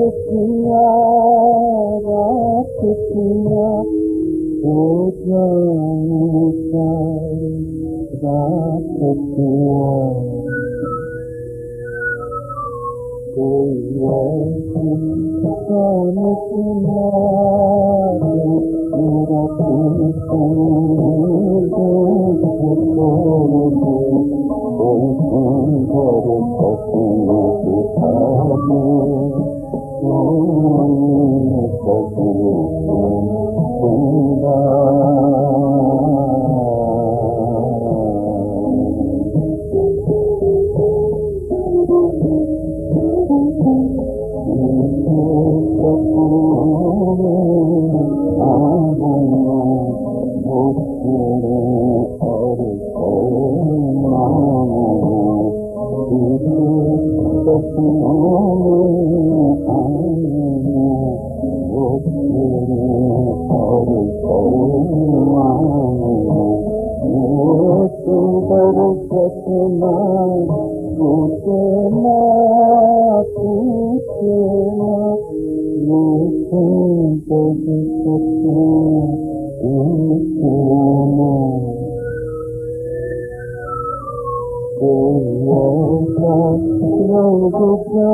पिया रा पीअ जु पीअ कर आखी अपन उत Oh, के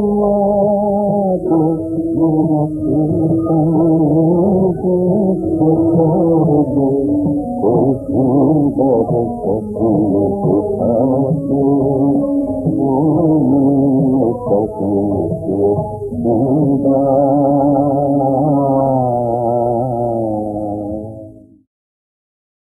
क